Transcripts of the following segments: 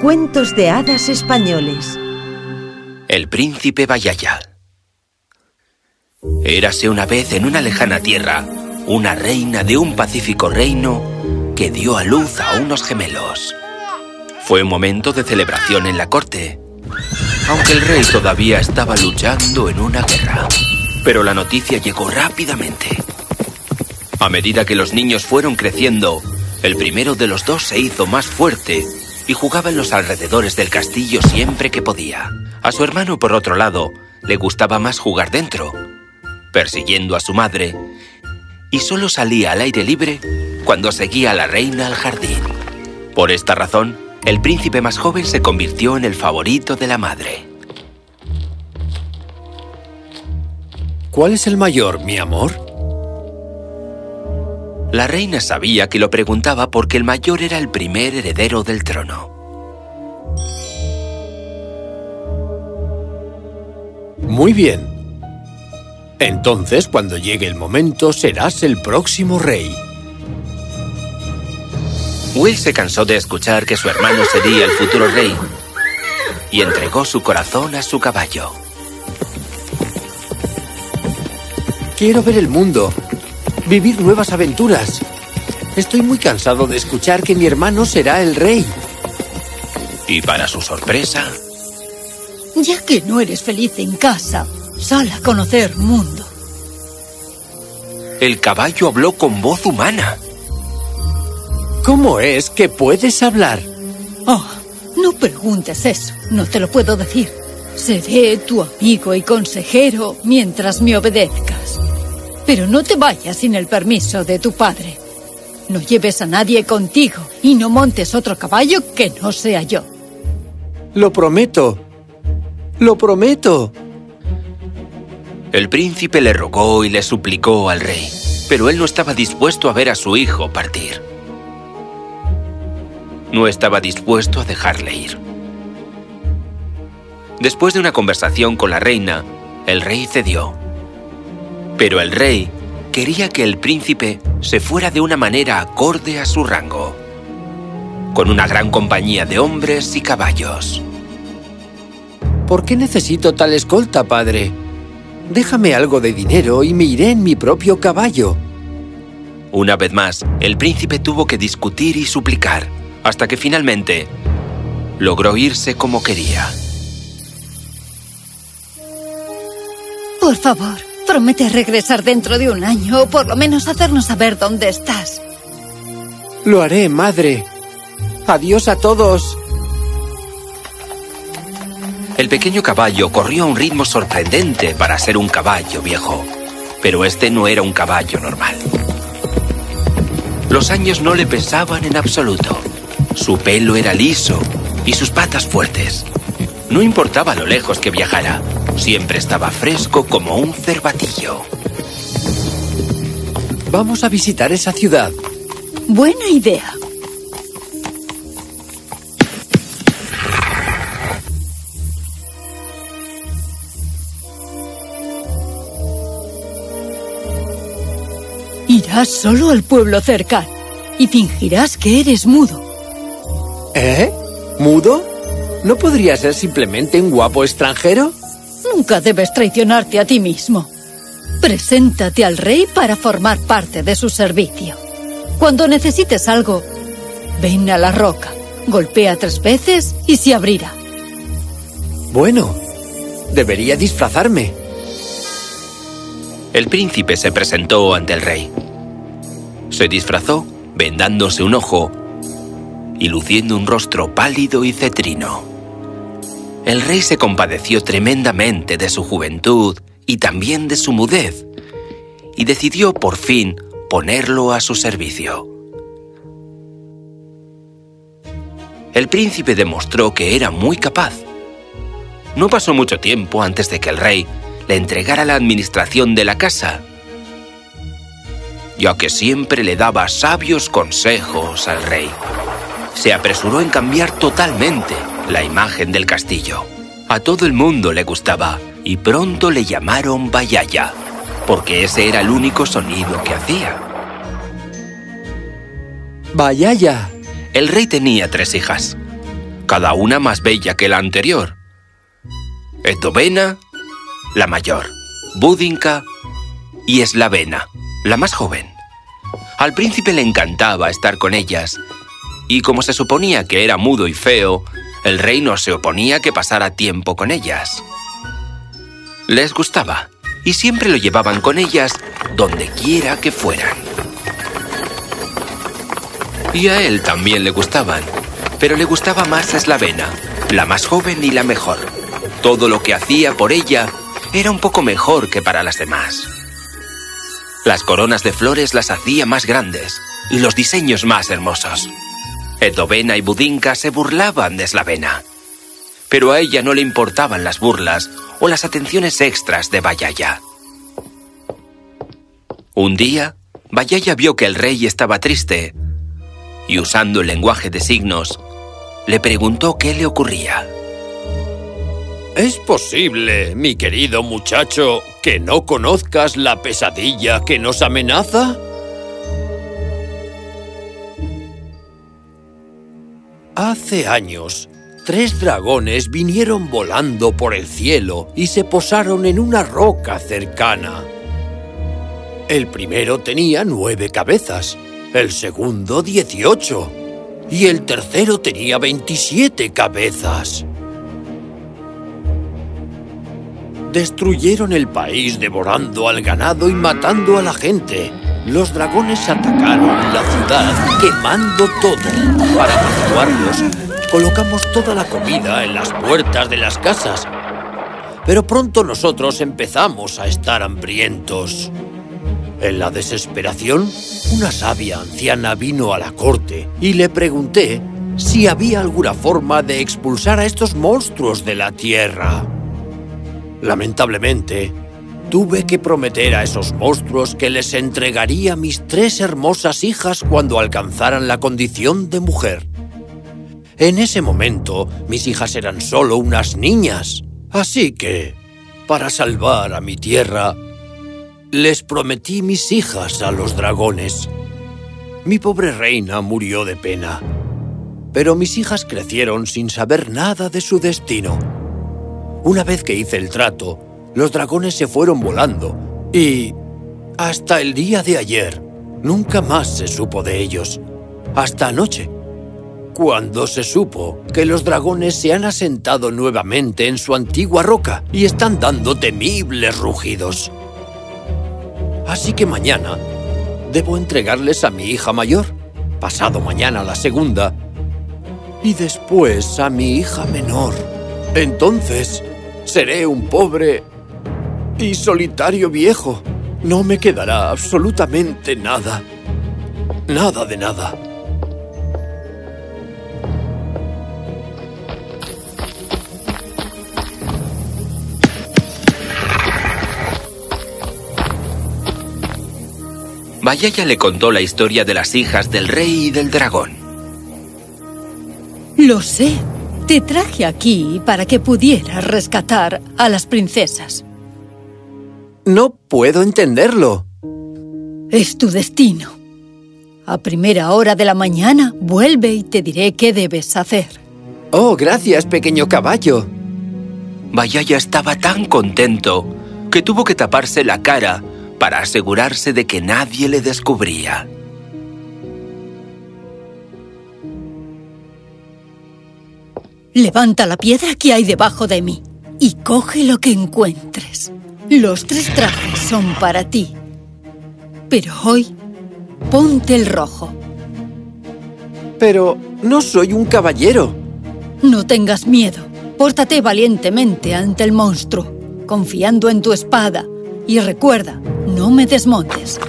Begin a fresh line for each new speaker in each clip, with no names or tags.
Cuentos de hadas españoles
El príncipe Bayaya Érase una vez en una lejana tierra una reina de un pacífico reino que dio a luz a unos gemelos. Fue un momento de celebración en la corte, aunque el rey todavía estaba luchando en una guerra. Pero la noticia llegó rápidamente. A medida que los niños fueron creciendo, el primero de los dos se hizo más fuerte y jugaba en los alrededores del castillo siempre que podía. A su hermano, por otro lado, le gustaba más jugar dentro, persiguiendo a su madre, y solo salía al aire libre cuando seguía a la reina al jardín. Por esta razón, el príncipe más joven se convirtió en el favorito de la madre.
¿Cuál es el mayor, mi amor?
La reina sabía que lo preguntaba porque el mayor era el primer heredero del trono.
Muy bien. Entonces, cuando llegue el momento, serás el próximo rey.
Will se cansó de escuchar que su hermano sería el futuro rey y entregó su corazón a su caballo.
Quiero ver el mundo, vivir nuevas aventuras. Estoy muy cansado de escuchar que mi hermano será el rey.
Y para su sorpresa...
Ya que no eres feliz en casa, sal a conocer mundo.
El caballo habló con voz humana.
¿Cómo es que puedes hablar?
Oh, no preguntes eso. No te lo puedo decir. Seré tu amigo y consejero mientras me obedezcas. Pero no te vayas sin el permiso de tu padre. No lleves a nadie contigo y no montes otro caballo que no sea yo.
Lo prometo. Lo prometo.
El príncipe le rogó y le suplicó al rey, pero él no estaba dispuesto a ver a su hijo partir. No estaba dispuesto a dejarle ir. Después de una conversación con la reina, el rey cedió. Pero el rey quería que el príncipe se fuera de una manera acorde a su rango, con una gran compañía de hombres y caballos.
¿Por qué necesito tal escolta, padre? Déjame algo de dinero y me iré en mi propio caballo.
Una vez más, el príncipe tuvo que discutir y suplicar, hasta que finalmente logró irse como quería.
Por favor, promete regresar dentro de un año o por lo menos hacernos saber dónde estás.
Lo haré, madre. Adiós a todos.
El pequeño caballo corrió a un ritmo sorprendente para ser un caballo viejo. Pero este no era un caballo normal. Los años no le pesaban en absoluto. Su pelo era liso y sus patas fuertes. No importaba lo lejos que viajara, siempre estaba fresco como un cervatillo.
Vamos a visitar esa ciudad.
Buena idea. Irás solo al pueblo cercano y fingirás que eres mudo.
¿Eh? ¿Mudo? ¿No podría ser simplemente un guapo extranjero?
Nunca debes traicionarte a ti mismo. Preséntate al rey para formar parte de su servicio. Cuando necesites algo, ven a la roca, golpea tres veces y se abrirá.
Bueno, debería disfrazarme.
El príncipe se presentó ante el rey. Se disfrazó vendándose un ojo y luciendo un rostro pálido y cetrino. El rey se compadeció tremendamente de su juventud y también de su mudez, y decidió por fin ponerlo a su servicio. El príncipe demostró que era muy capaz. No pasó mucho tiempo antes de que el rey le entregara la administración de la casa, ya que siempre le daba sabios consejos al rey. Se apresuró en cambiar totalmente la imagen del castillo. A todo el mundo le gustaba y pronto le llamaron Bayaya, porque ese era el único sonido que hacía.
Bayaya.
El rey tenía tres hijas. cada una más bella que la anterior. Edovena, la mayor, Budinka y Eslavena, la más joven. Al príncipe le encantaba estar con ellas, y como se suponía que era mudo y feo, el rey no se oponía que pasara tiempo con ellas. Les gustaba, y siempre lo llevaban con ellas donde quiera que fueran. Y a él también le gustaban, pero le gustaba más a Eslavena, la más joven y la mejor. Todo lo que hacía por ella era un poco mejor que para las demás. Las coronas de flores las hacía más grandes y los diseños más hermosos. Edovena y Budinka se burlaban de Slavena. Pero a ella no le importaban las burlas o las atenciones extras de Bayaya. Un día, Bayaya vio que el rey estaba triste y usando el lenguaje de signos, le preguntó qué le ocurría.
¿Es posible, mi querido muchacho, que no conozcas la pesadilla que nos amenaza? Hace años, tres dragones vinieron volando por el cielo y se posaron en una roca cercana. El primero tenía nueve cabezas, el segundo dieciocho y el tercero tenía veintisiete cabezas. Destruyeron el país devorando al ganado y matando a la gente. Los dragones atacaron la ciudad quemando todo. Para apaciguarlos, colocamos toda la comida en las puertas de las casas. Pero pronto nosotros empezamos a estar hambrientos. En la desesperación, una sabia anciana vino a la corte y le pregunté si había alguna forma de expulsar a estos monstruos de la tierra. Lamentablemente, tuve que prometer a esos monstruos que les entregaría mis tres hermosas hijas cuando alcanzaran la condición de mujer. En ese momento, mis hijas eran solo unas niñas. Así que, para salvar a mi tierra, les prometí mis hijas a los dragones. Mi pobre reina murió de pena, pero mis hijas crecieron sin saber nada de su destino. Una vez que hice el trato, los dragones se fueron volando y... Hasta el día de ayer, nunca más se supo de ellos. Hasta anoche, cuando se supo que los dragones se han asentado nuevamente en su antigua roca y están dando temibles rugidos. Así que mañana debo entregarles a mi hija mayor, pasado mañana la segunda, y después a mi hija menor. Entonces, seré un pobre y solitario viejo. No me quedará absolutamente nada. Nada de nada.
Bayaya le contó la historia de las hijas del rey y del dragón.
Lo sé. Te traje aquí para que pudieras rescatar a las princesas.
No puedo entenderlo.
Es tu destino. A primera hora de la mañana, vuelve y te diré qué debes hacer.
Oh, gracias, pequeño caballo.
Bayaya estaba tan contento que tuvo que taparse la cara para asegurarse de que nadie le descubría.
Levanta la piedra que hay debajo de mí y coge lo que encuentres. Los tres trajes son para ti. Pero hoy, ponte el rojo.
Pero no soy un caballero.
No tengas miedo. Pórtate valientemente ante el monstruo, confiando en tu espada. Y recuerda, no me desmontes.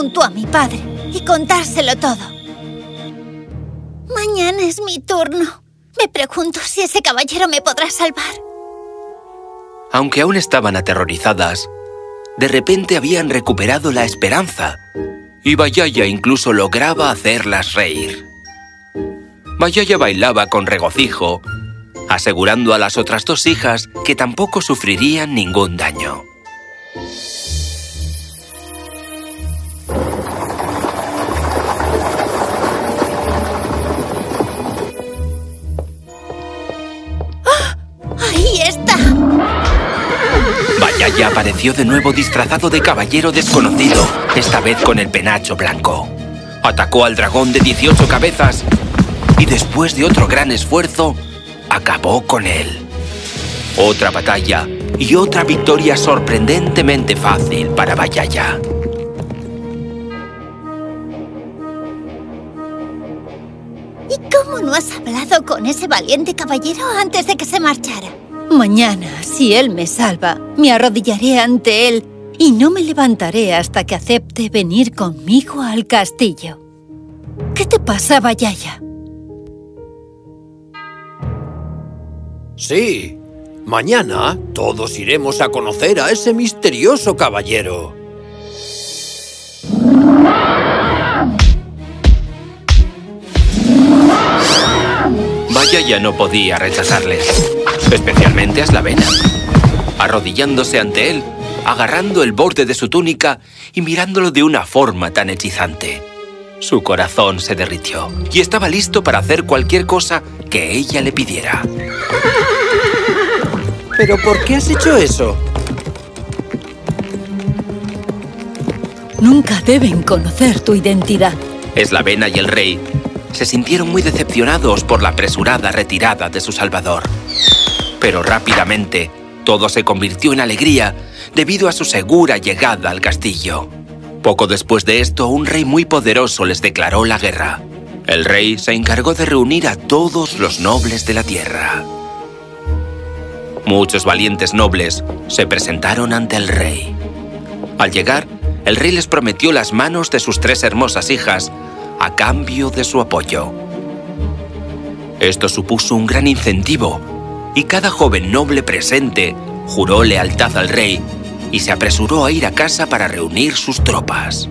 A mi padre y contárselo todo. Mañana es mi turno. Me pregunto si ese caballero me podrá salvar.
Aunque aún estaban aterrorizadas, de repente habían recuperado la esperanza y Bayaya incluso lograba hacerlas reír. Bayaya bailaba con regocijo, asegurando a las otras dos hijas que tampoco sufrirían ningún daño. Apareció de nuevo disfrazado de caballero desconocido, esta vez con el penacho blanco. Atacó al dragón de 18 cabezas y después de otro gran esfuerzo, acabó con él. Otra batalla y otra victoria sorprendentemente fácil para Bayaya.
¿Y cómo no has hablado con ese valiente caballero antes de que se marchara?
Mañana, si él me salva, me arrodillaré ante él y no me levantaré hasta que acepte venir conmigo al castillo. ¿Qué te pasa, Bayaya?
Sí. Mañana todos iremos a conocer a ese misterioso caballero.
Bayaya no podía rechazarles especialmente a Slavena, arrodillándose ante él, agarrando el borde de su túnica y mirándolo de una forma tan hechizante. Su corazón se derritió y estaba listo para hacer cualquier cosa que ella le pidiera.
¿Pero por qué has hecho eso?
Nunca deben conocer tu identidad.
Eslavena y el rey se sintieron muy decepcionados por la apresurada retirada de su salvador. Pero rápidamente, todo se convirtió en alegría debido a su segura llegada al castillo. Poco después de esto, un rey muy poderoso les declaró la guerra. El rey se encargó de reunir a todos los nobles de la tierra. Muchos valientes nobles se presentaron ante el rey. Al llegar, el rey les prometió las manos de sus tres hermosas hijas a cambio de su apoyo. Esto supuso un gran incentivo y cada joven noble presente juró lealtad al rey y se apresuró a ir a casa para reunir sus tropas.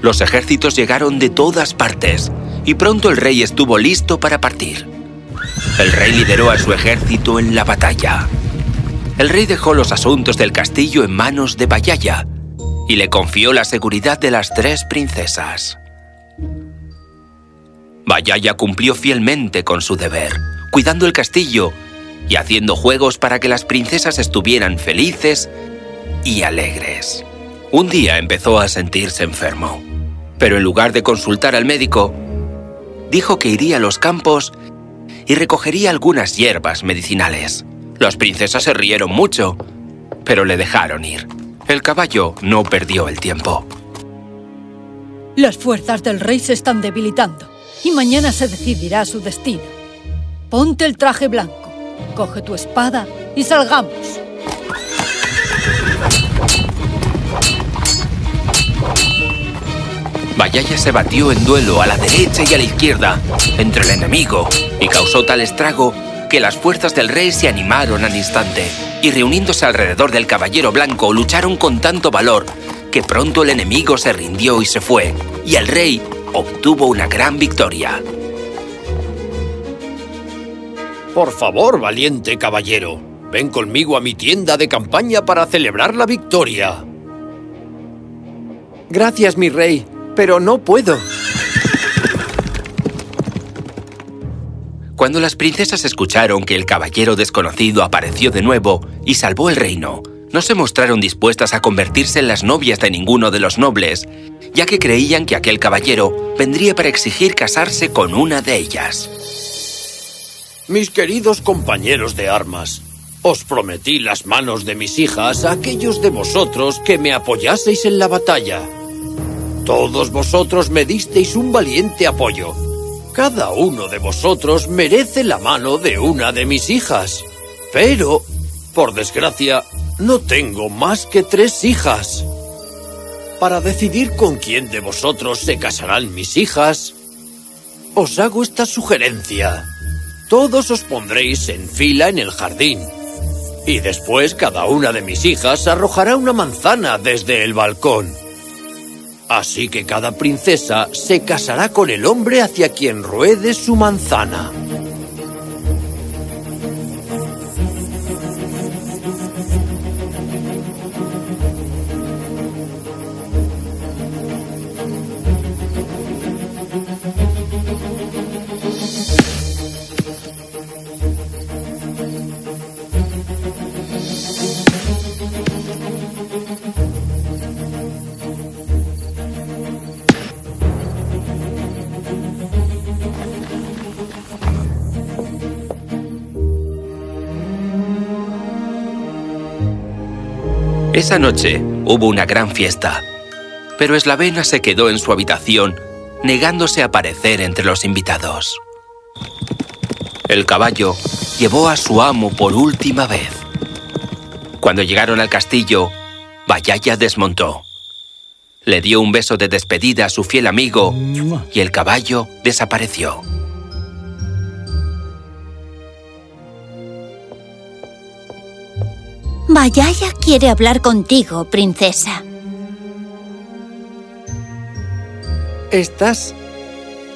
Los ejércitos llegaron de todas partes y pronto el rey estuvo listo para partir. El rey lideró a su ejército en la batalla. El rey dejó los asuntos del castillo en manos de Bayaya y le confió la seguridad de las tres princesas. Bayaya cumplió fielmente con su deber, cuidando el castillo y haciendo juegos para que las princesas estuvieran felices y alegres. Un día empezó a sentirse enfermo, pero en lugar de consultar al médico, dijo que iría a los campos y recogería algunas hierbas medicinales. Las princesas se rieron mucho, pero le dejaron ir. El caballo no perdió el tiempo.
Las fuerzas del rey se están debilitando y mañana se decidirá su destino. Ponte el traje blanco Coge tu espada y salgamos.
Bayaya se batió en duelo a la derecha y a la izquierda entre el enemigo y causó tal estrago que las fuerzas del rey se animaron al instante y reuniéndose alrededor del caballero blanco lucharon con tanto valor que pronto el enemigo se rindió y se fue y el rey obtuvo una gran victoria.
Por favor, valiente caballero, ven conmigo a mi tienda de campaña para celebrar la victoria.
Gracias, mi rey, pero no puedo.
Cuando las princesas escucharon que el caballero desconocido apareció de nuevo y salvó el reino, no se mostraron dispuestas a convertirse en las novias de ninguno de los nobles, ya que creían que aquel caballero vendría para exigir casarse con una de ellas.
Mis queridos compañeros de armas, os prometí las manos de mis hijas a aquellos de vosotros que me apoyaseis en la batalla. Todos vosotros me disteis un valiente apoyo. Cada uno de vosotros merece la mano de una de mis hijas. Pero, por desgracia, no tengo más que tres hijas. Para decidir con quién de vosotros se casarán mis hijas, os hago esta sugerencia. Todos os pondréis en fila en el jardín. Y después cada una de mis hijas arrojará una manzana desde el balcón. Así que cada princesa se casará con el hombre hacia quien ruede su manzana.
Esa noche hubo una gran fiesta, pero Eslavena se quedó en su habitación negándose a aparecer entre los invitados. El caballo llevó a su amo por última vez. Cuando llegaron al castillo, Bayaya desmontó. Le dio un beso de despedida a su fiel amigo y el caballo desapareció.
Bayaya quiere hablar contigo, princesa.
¿Estás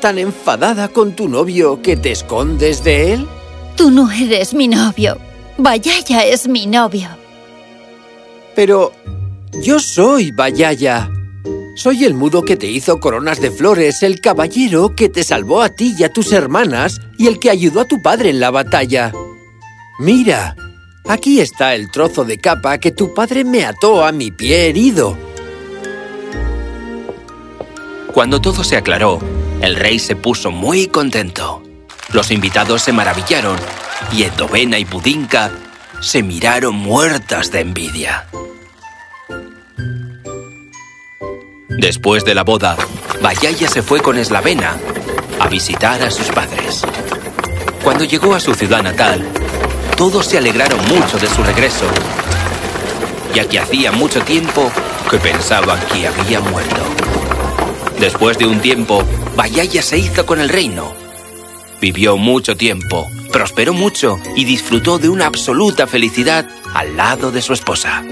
tan enfadada con tu novio que te escondes de él?
Tú no eres mi novio. Bayaya es mi novio.
Pero yo soy Bayaya. Soy el mudo que te hizo coronas de flores, el caballero que te salvó a ti y a tus hermanas y el que ayudó a tu padre en la batalla. Mira, aquí está el trozo de capa que tu padre me ató a mi pie herido.
Cuando todo se aclaró, el rey se puso muy contento. Los invitados se maravillaron y Etovena y Budinka se miraron muertas de envidia. Después de la boda, Bayaya se fue con Eslavena a visitar a sus padres. Cuando llegó a su ciudad natal, todos se alegraron mucho de su regreso, ya que hacía mucho tiempo que pensaban que había muerto. Después de un tiempo, Bayaya se hizo con el reino. Vivió mucho tiempo, prosperó mucho y disfrutó de una absoluta felicidad al lado de su esposa.